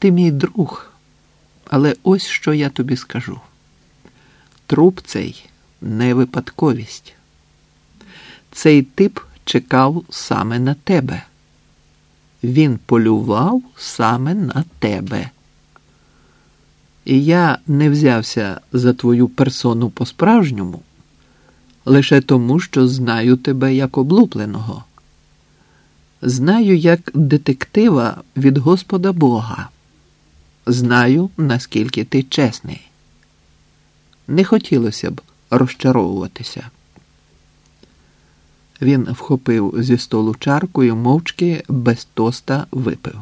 Ти мій друг, але ось що я тобі скажу. Труп цей не випадковість. Цей тип чекав саме на тебе. Він полював саме на тебе. І я не взявся за твою персону по-справжньому лише тому, що знаю тебе як облупленого. Знаю як детектива від Господа Бога. Знаю, наскільки ти чесний. Не хотілося б розчаровуватися. Він вхопив зі столу чарку і мовчки без тоста випив.